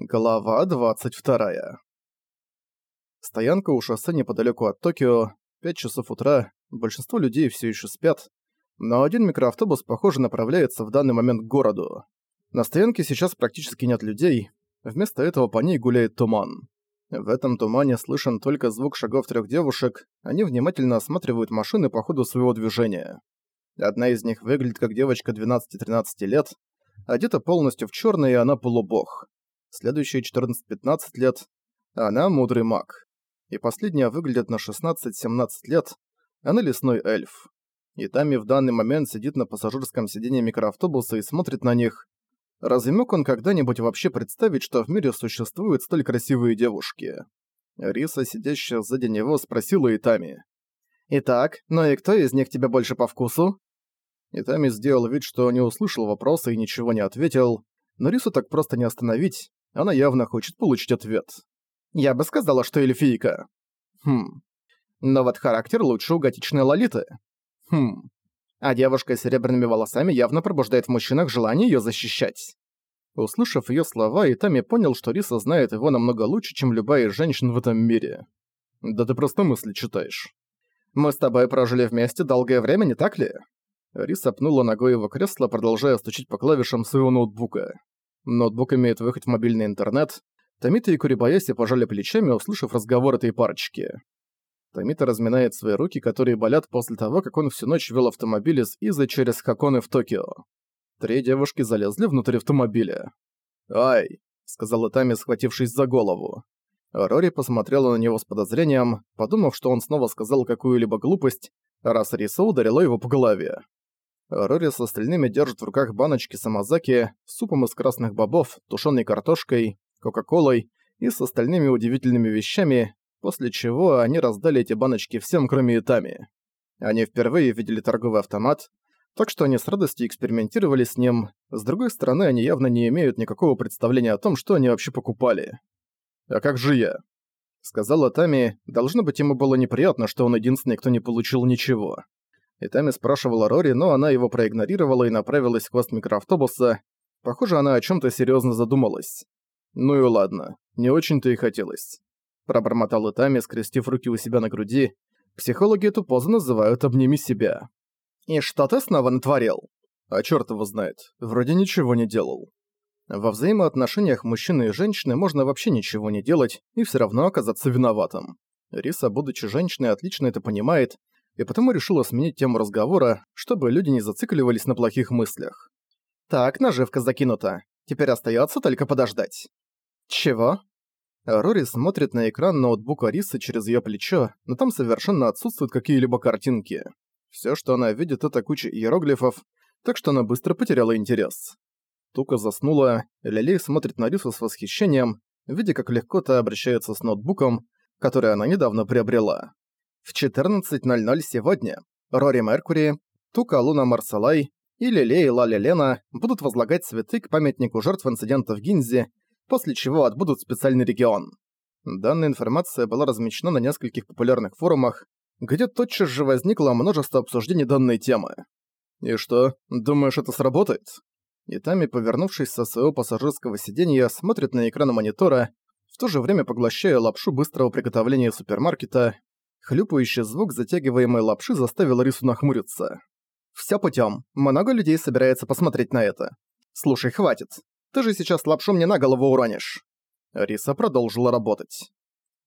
Глава 22. Стоянка у шоссе неподалеку от Токио, 5 часов утра, большинство людей все еще спят, но один микроавтобус, похоже, направляется в данный момент к городу. На стоянке сейчас практически нет людей, вместо этого по ней гуляет туман. В этом тумане слышен только звук шагов трех девушек, они внимательно осматривают машины по ходу своего движения. Одна из них выглядит как девочка 12-13 лет, одета полностью в черное, и она полубог следующие 14-15 лет она мудрый маг. И последняя выглядит на 16-17 лет, она лесной эльф. И Тами в данный момент сидит на пассажирском сиденье микроавтобуса и смотрит на них. Разве мог он когда-нибудь вообще представить, что в мире существуют столь красивые девушки? Риса, сидящая сзади него, спросила Итами. «Итак, ну и кто из них тебе больше по вкусу?» Итами сделал вид, что не услышал вопроса и ничего не ответил, но Рису так просто не остановить, она явно хочет получить ответ. Я бы сказала, что эльфийка. Хм. Но вот характер лучше у готичной Лолиты. Хм. А девушка с серебряными волосами явно пробуждает в мужчинах желание её защищать. Услышав её слова, Итами понял, что Риса знает его намного лучше, чем любая из женщин в этом мире. Да ты просто мысли читаешь. Мы с тобой прожили вместе долгое время, не так ли? Риса пнула ногой его кресло, продолжая стучить по клавишам своего ноутбука. Ноутбук имеет выход в мобильный интернет. Томита и Курибаяси пожали плечами, услышав разговор этой парочки. Томита разминает свои руки, которые болят после того, как он всю ночь вел автомобиль из Изы через Хаконы в Токио. Три девушки залезли внутрь автомобиля. «Ай!» — сказала Тами, схватившись за голову. Рори посмотрела на него с подозрением, подумав, что он снова сказал какую-либо глупость, раз Риса ударила его по голове. Рори с остальными держит в руках баночки самозаки, супом из красных бобов, тушеной картошкой, кока-колой и с остальными удивительными вещами, после чего они раздали эти баночки всем, кроме Итами. Они впервые видели торговый автомат, так что они с радостью экспериментировали с ним, с другой стороны, они явно не имеют никакого представления о том, что они вообще покупали. «А как же я?» Сказала Тами, должно быть, ему было неприятно, что он единственный, кто не получил ничего. И Тами спрашивала Рори, но она его проигнорировала и направилась в хвост микроавтобуса. Похоже, она о чем то серьезно задумалась. «Ну и ладно, не очень-то и хотелось». Пробормотал Итами, скрестив руки у себя на груди. Психологи эту позу называют «обними себя». «И что ты снова натворил?» «А чёрт его знает. Вроде ничего не делал». Во взаимоотношениях мужчины и женщины можно вообще ничего не делать и все равно оказаться виноватым. Риса, будучи женщиной, отлично это понимает и потому решила сменить тему разговора, чтобы люди не зацикливались на плохих мыслях. «Так, наживка закинута. Теперь остается только подождать». «Чего?» Рори смотрит на экран ноутбука Рисы через ее плечо, но там совершенно отсутствуют какие-либо картинки. Все, что она видит, это куча иероглифов, так что она быстро потеряла интерес. Тука заснула, Лилей смотрит на Рису с восхищением, видя, как легко та обращается с ноутбуком, который она недавно приобрела. В 14.00 сегодня Рори Меркури, Тука Луна Марсалай и Лилей Лали Лена будут возлагать цветы к памятнику жертв инцидента в Гинзе, после чего отбудут специальный регион. Данная информация была размещена на нескольких популярных форумах, где тотчас же возникло множество обсуждений данной темы. «И что, думаешь, это сработает?» Итами, повернувшись со своего пассажирского сиденья, смотрит на экран монитора, в то же время поглощая лапшу быстрого приготовления супермаркета, Хлюпающий звук затягиваемой лапши заставил Рису нахмуриться. «Всё путём. Много людей собирается посмотреть на это. Слушай, хватит. Ты же сейчас лапшу мне на голову уронишь». Риса продолжила работать.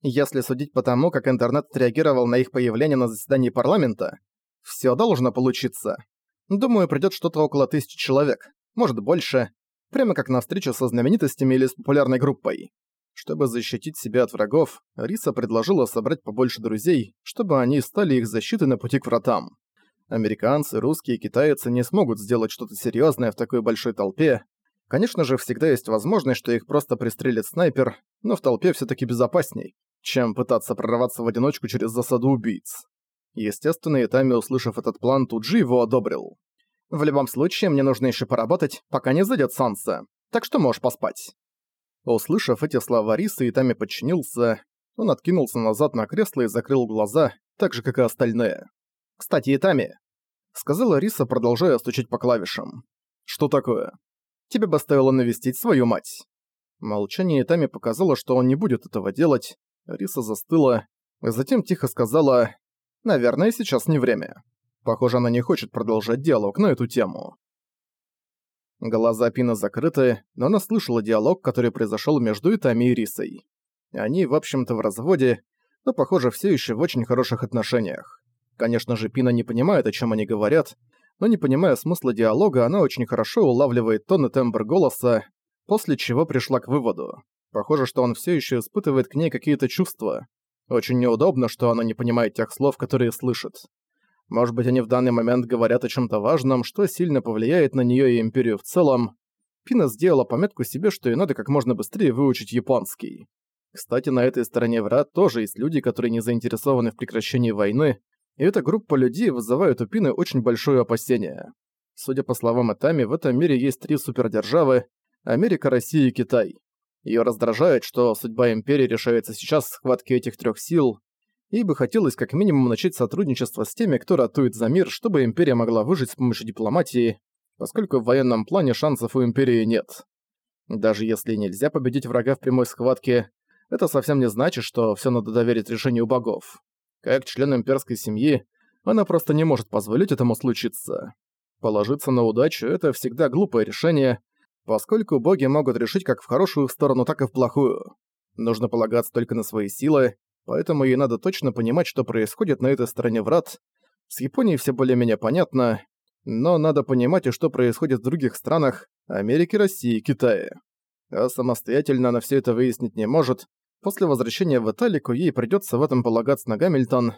Если судить по тому, как интернет отреагировал на их появление на заседании парламента, всё должно получиться. Думаю, придёт что-то около тысячи человек, может больше, прямо как на встречу со знаменитостями или с популярной группой. Чтобы защитить себя от врагов, Риса предложила собрать побольше друзей, чтобы они стали их защитой на пути к вратам. Американцы, русские и китайцы не смогут сделать что-то серьезное в такой большой толпе. Конечно же, всегда есть возможность, что их просто пристрелит снайпер, но в толпе все таки безопасней, чем пытаться прорваться в одиночку через засаду убийц. Естественно, Итами, услышав этот план, тут же его одобрил. «В любом случае, мне нужно еще поработать, пока не зайдет солнце, так что можешь поспать». Услышав эти слова Рисы, Итами подчинился. Он откинулся назад на кресло и закрыл глаза, так же, как и остальные. «Кстати, Итами!» — сказала Риса, продолжая стучать по клавишам. «Что такое?» «Тебе бы стоило навестить свою мать». Молчание Тами показало, что он не будет этого делать. Риса застыла, затем тихо сказала «Наверное, сейчас не время». Похоже, она не хочет продолжать диалог на эту тему. Глаза Пина закрыты, но она слышала диалог, который произошел между Итами и Рисой. Они, в общем-то, в разводе, но, похоже, все еще в очень хороших отношениях. Конечно же, Пина не понимает, о чем они говорят, но не понимая смысла диалога, она очень хорошо улавливает тон и тембр голоса, после чего пришла к выводу. Похоже, что он все еще испытывает к ней какие-то чувства. Очень неудобно, что она не понимает тех слов, которые слышит. Может быть, они в данный момент говорят о чем то важном, что сильно повлияет на нее и Империю в целом. Пина сделала пометку себе, что ей надо как можно быстрее выучить японский. Кстати, на этой стороне врат тоже есть люди, которые не заинтересованы в прекращении войны, и эта группа людей вызывает у Пины очень большое опасение. Судя по словам Итами, в этом мире есть три супердержавы – Америка, Россия и Китай. Её раздражает, что судьба Империи решается сейчас в схватке этих трёх сил, Ей бы хотелось как минимум начать сотрудничество с теми, кто ратует за мир, чтобы Империя могла выжить с помощью дипломатии, поскольку в военном плане шансов у Империи нет. Даже если нельзя победить врага в прямой схватке, это совсем не значит, что всё надо доверить решению богов. Как член имперской семьи, она просто не может позволить этому случиться. Положиться на удачу – это всегда глупое решение, поскольку боги могут решить как в хорошую сторону, так и в плохую. Нужно полагаться только на свои силы, поэтому ей надо точно понимать, что происходит на этой стороне врат. С Японией все более-менее понятно, но надо понимать и что происходит в других странах Америки, России и Китае. А самостоятельно она все это выяснить не может. После возвращения в Италику ей придется в этом полагаться на Гамильтон,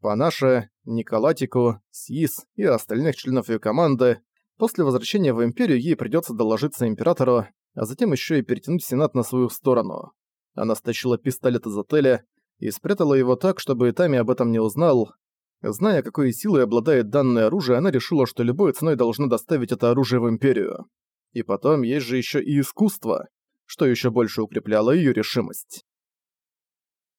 Панаше, Николатику, Сис и остальных членов ее команды. После возвращения в Империю ей придется доложиться Императору, а затем еще и перетянуть Сенат на свою сторону. Она стащила пистолет из отеля и спрятала его так, чтобы Итами об этом не узнал. Зная, какой силой обладает данное оружие, она решила, что любой ценой должна доставить это оружие в Империю. И потом есть же еще и искусство, что еще больше укрепляло ее решимость.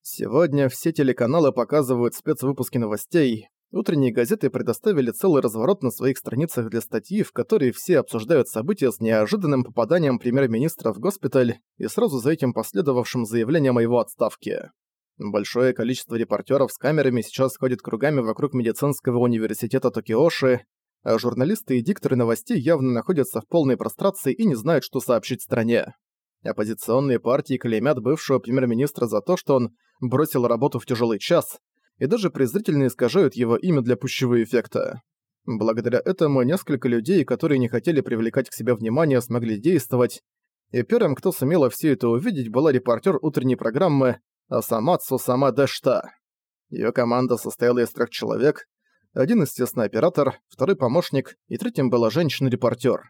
Сегодня все телеканалы показывают спецвыпуски новостей. Утренние газеты предоставили целый разворот на своих страницах для статьи, в которой все обсуждают события с неожиданным попаданием премьер-министра в госпиталь и сразу за этим последовавшим заявлением о его отставке. Большое количество репортеров с камерами сейчас ходит кругами вокруг медицинского университета Токиоши, а журналисты и дикторы новостей явно находятся в полной прострации и не знают, что сообщить стране. Оппозиционные партии клеймят бывшего премьер-министра за то, что он бросил работу в тяжелый час, и даже презрительно искажают его имя для пущего эффекта. Благодаря этому несколько людей, которые не хотели привлекать к себе внимание, смогли действовать, и первым, кто сумела все это увидеть, была репортер утренней программы Асамацу Сама Дэшта. Её команда состояла из трех человек, один, естественно, оператор, второй помощник, и третьим была женщина-репортер.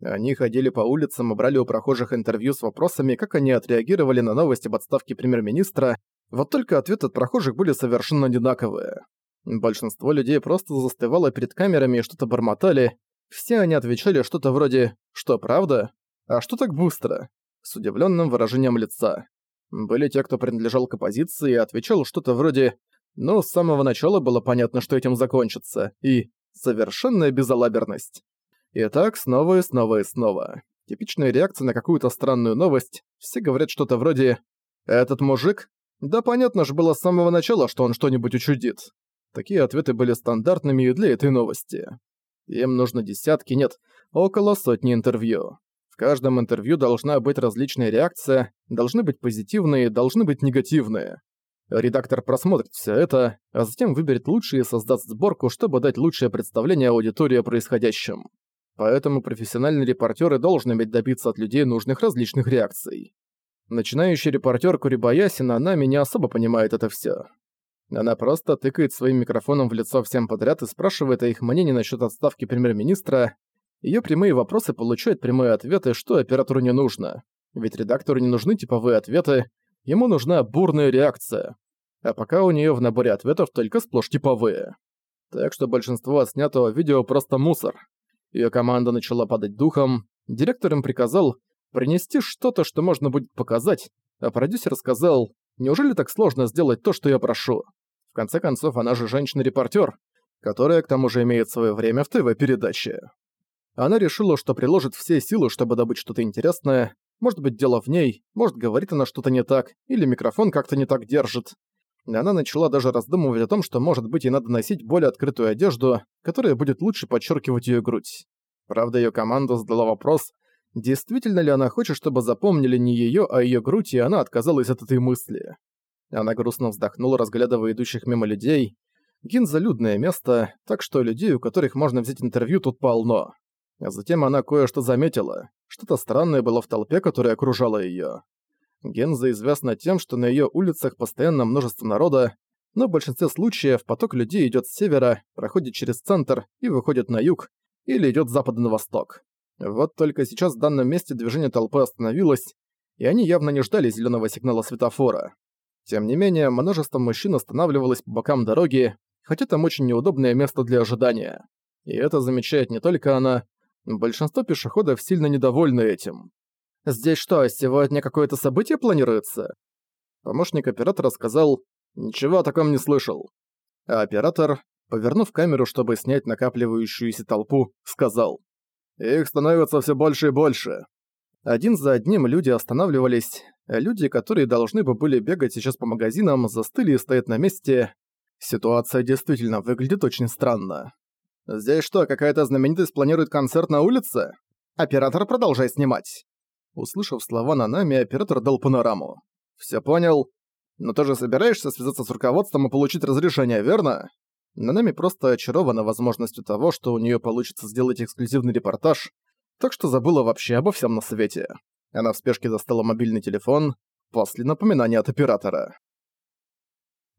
Они ходили по улицам и брали у прохожих интервью с вопросами, как они отреагировали на новость об отставке премьер-министра, вот только ответы от прохожих были совершенно одинаковые. Большинство людей просто застывало перед камерами и что-то бормотали. Все они отвечали что-то вроде «Что, правда? А что так быстро?» с удивленным выражением лица. Были те, кто принадлежал к оппозиции и отвечал что-то вроде «Ну, с самого начала было понятно, что этим закончится» и «Совершенная безалаберность». И так снова и снова и снова. Типичная реакция на какую-то странную новость. Все говорят что-то вроде «Этот мужик? Да понятно же было с самого начала, что он что-нибудь учудит». Такие ответы были стандартными и для этой новости. Им нужно десятки, нет, около сотни интервью. В каждом интервью должна быть различная реакция, должны быть позитивные, должны быть негативные. Редактор просмотрит все это, а затем выберет лучшие и создаст сборку, чтобы дать лучшее представление аудитории о происходящем. Поэтому профессиональный репортер и должен иметь добиться от людей нужных различных реакций. Начинающий репортер Курибаясина, она не особо понимает это все. Она просто тыкает своим микрофоном в лицо всем подряд и спрашивает о их мнении насчет отставки премьер-министра, Её прямые вопросы получают прямые ответы, что оператору не нужно. Ведь редактору не нужны типовые ответы, ему нужна бурная реакция. А пока у неё в наборе ответов только сплошь типовые. Так что большинство отснятого видео просто мусор. Её команда начала падать духом, директор им приказал принести что-то, что можно будет показать, а продюсер сказал, неужели так сложно сделать то, что я прошу? В конце концов, она же женщина-репортер, которая к тому же имеет свое время в ТВ-передаче. Она решила, что приложит все силы, чтобы добыть что-то интересное. Может быть, дело в ней, может, говорит она что-то не так, или микрофон как-то не так держит. Она начала даже раздумывать о том, что, может быть, ей надо носить более открытую одежду, которая будет лучше подчеркивать ее грудь. Правда, ее команда задала вопрос, действительно ли она хочет, чтобы запомнили не ее, а ее грудь, и она отказалась от этой мысли. Она грустно вздохнула, разглядывая идущих мимо людей. Гинза — людное место, так что людей, у которых можно взять интервью, тут полно. А затем она кое-что заметила. Что-то странное было в толпе, которая окружала её. Генза известна тем, что на её улицах постоянно множество народа, но в большинстве случаев поток людей идёт с севера, проходит через центр и выходит на юг, или идёт с запада на восток. Вот только сейчас в данном месте движение толпы остановилось, и они явно не ждали зелёного сигнала светофора. Тем не менее, множество мужчин останавливалось по бокам дороги, хотя там очень неудобное место для ожидания. И это замечает не только она, Большинство пешеходов сильно недовольны этим. «Здесь что, сегодня какое-то событие планируется?» Помощник оператора сказал «Ничего о таком не слышал». А оператор, повернув камеру, чтобы снять накапливающуюся толпу, сказал «Их становится все больше и больше». Один за одним люди останавливались, люди, которые должны бы были бегать сейчас по магазинам, застыли и стоят на месте. Ситуация действительно выглядит очень странно. «Здесь что, какая-то знаменитость планирует концерт на улице? Оператор, продолжай снимать!» Услышав слова Нанами, оператор дал панораму. «Всё понял. Но ты же собираешься связаться с руководством и получить разрешение, верно?» Нанами просто очарована возможностью того, что у неё получится сделать эксклюзивный репортаж, так что забыла вообще обо всем на свете. Она в спешке достала мобильный телефон после напоминания от оператора.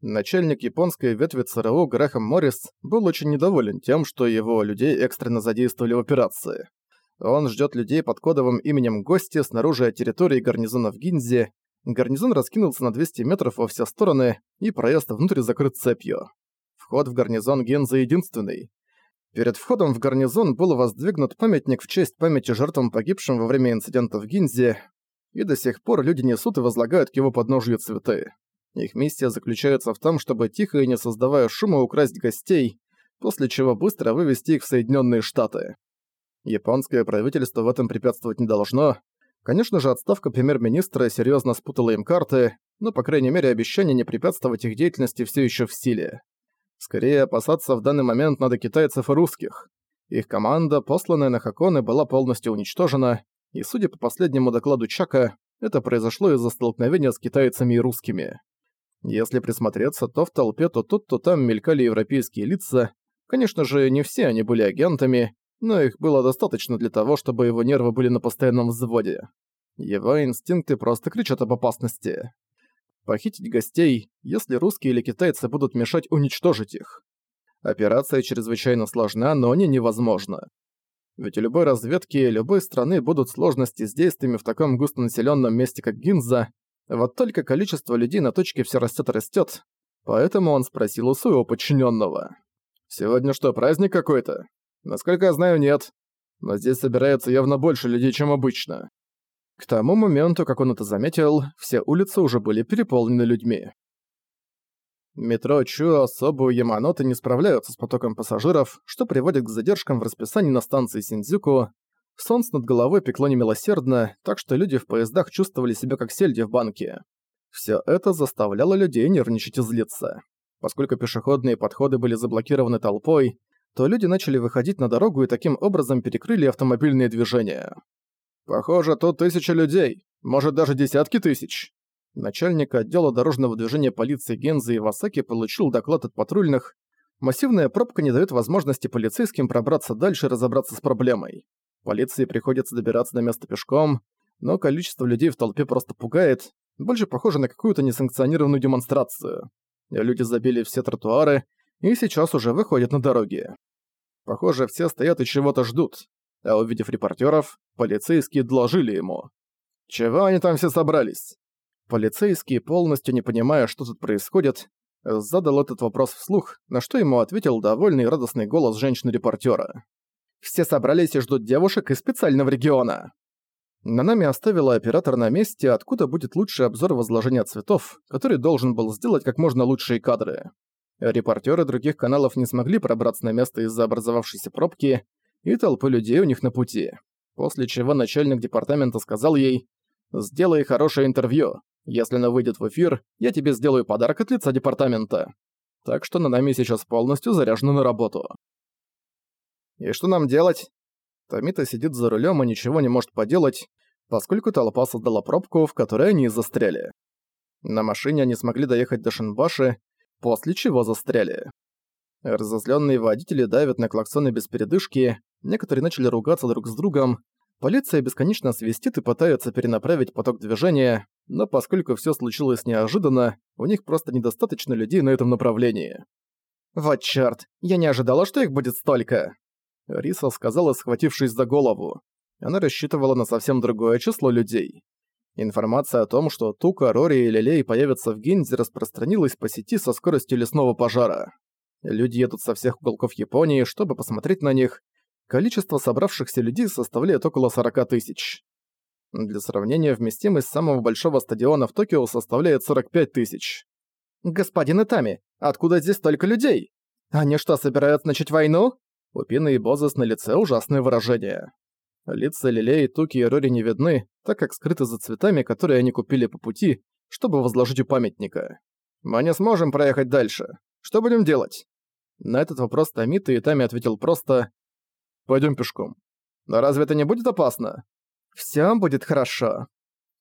Начальник японской ветви ЦРУ Грэхэм Моррис был очень недоволен тем, что его людей экстренно задействовали в операции. Он ждет людей под кодовым именем «Гости» снаружи территории гарнизона в Гинзе. Гарнизон раскинулся на 200 метров во все стороны, и проезд внутрь закрыт цепью. Вход в гарнизон Гинза единственный. Перед входом в гарнизон был воздвигнут памятник в честь памяти жертвам погибшим во время инцидента в Гинзе, и до сих пор люди несут и возлагают к его подножию цветы. Их миссия заключается в том, чтобы тихо и не создавая шума украсть гостей, после чего быстро вывести их в Соединенные Штаты. Японское правительство в этом препятствовать не должно. Конечно же, отставка премьер-министра серьезно спутала им карты, но, по крайней мере, обещание не препятствовать их деятельности все еще в силе. Скорее, опасаться в данный момент надо китайцев и русских. Их команда, посланная на Хаконы, была полностью уничтожена, и, судя по последнему докладу Чака, это произошло из-за столкновения с китайцами и русскими. Если присмотреться, то в толпе то тут, то там мелькали европейские лица. Конечно же, не все они были агентами, но их было достаточно для того, чтобы его нервы были на постоянном взводе. Его инстинкты просто кричат об опасности. Похитить гостей, если русские или китайцы будут мешать уничтожить их. Операция чрезвычайно сложна, но не невозможна. Ведь у любой разведки любой страны будут сложности с действиями в таком густонаселенном месте, как Гинза, вот только количество людей на точке все растет и растет, поэтому он спросил у своего подчиненного. «Сегодня что, праздник какой-то?» «Насколько я знаю, нет. Но здесь собирается явно больше людей, чем обычно». К тому моменту, как он это заметил, все улицы уже были переполнены людьми. Метро Чуо, Собу Яманоте не справляются с потоком пассажиров, что приводит к задержкам в расписании на станции Синдзюку, Солнце над головой пекло немилосердно, так что люди в поездах чувствовали себя как сельди в банке. Всё это заставляло людей нервничать и злиться. Поскольку пешеходные подходы были заблокированы толпой, то люди начали выходить на дорогу и таким образом перекрыли автомобильные движения. «Похоже, тут тысячи людей, может даже десятки тысяч». Начальник отдела дорожного движения полиции Гензы Ивасаки получил доклад от патрульных. Массивная пробка не даёт возможности полицейским пробраться дальше и разобраться с проблемой. Полиции приходится добираться на место пешком, но количество людей в толпе просто пугает, больше похоже на какую-то несанкционированную демонстрацию. Люди забили все тротуары и сейчас уже выходят на дороги. Похоже, все стоят и чего-то ждут, а увидев репортеров, полицейские доложили ему. «Чего они там все собрались?» Полицейский, полностью не понимая, что тут происходит, задал этот вопрос вслух, на что ему ответил довольный и радостный голос женщины-репортера. Все собрались и ждут девушек из специального региона. Нанами оставила оператор на месте, откуда будет лучший обзор возложения цветов, который должен был сделать как можно лучшие кадры. Репортеры других каналов не смогли пробраться на место из-за образовавшейся пробки и толпы людей у них на пути. После чего начальник департамента сказал ей Сделай хорошее интервью. Если оно выйдет в эфир, я тебе сделаю подарок от лица департамента. Так что на нами сейчас полностью заряжена на работу. И что нам делать? Томита сидит за рулем и ничего не может поделать, поскольку толпа создала пробку, в которой они застряли. На машине они смогли доехать до Шинбаши, после чего застряли. Разозленные водители давят на клаксоны без передышки, некоторые начали ругаться друг с другом, полиция бесконечно свистит и пытается перенаправить поток движения, но поскольку все случилось неожиданно, у них просто недостаточно людей на этом направлении. «Вот чёрт, я не ожидала, что их будет столько!» Риса сказала, схватившись за голову. Она рассчитывала на совсем другое число людей. Информация о том, что Тука, Рори и Лилей появятся в Гинзе, распространилась по сети со скоростью лесного пожара. Люди едут со всех уголков Японии, чтобы посмотреть на них. Количество собравшихся людей составляет около 40 тысяч. Для сравнения, вместимость самого большого стадиона в Токио составляет 45 тысяч. «Господин Итами, откуда здесь столько людей? Они что, собираются начать войну?» У Пины и Бозес на лице ужасное выражение. Лица Лилей, Туки и Рори не видны, так как скрыты за цветами, которые они купили по пути, чтобы возложить у памятника. «Мы не сможем проехать дальше. Что будем делать?» На этот вопрос Томита и Тами ответил просто «Пойдём пешком». «Но разве это не будет опасно?» «Всё будет хорошо».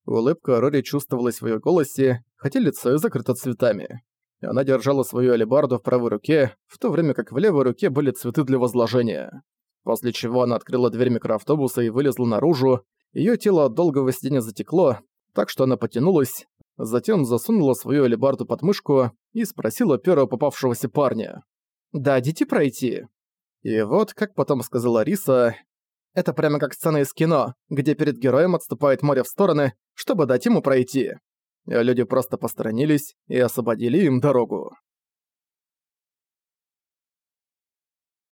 Улыбка Рори чувствовалась в её голосе, хотя лицо и закрыто цветами. Она держала свою алебарду в правой руке, в то время как в левой руке были цветы для возложения после чего она открыла дверь микроавтобуса и вылезла наружу. Её тело от долгого сидения затекло, так что она потянулась, затем засунула свою алебарду под мышку и спросила первого попавшегося парня. «Дадите пройти?» И вот, как потом сказала Риса, это прямо как сцена из кино, где перед героем отступает море в стороны, чтобы дать ему пройти. Люди просто посторонились и освободили им дорогу.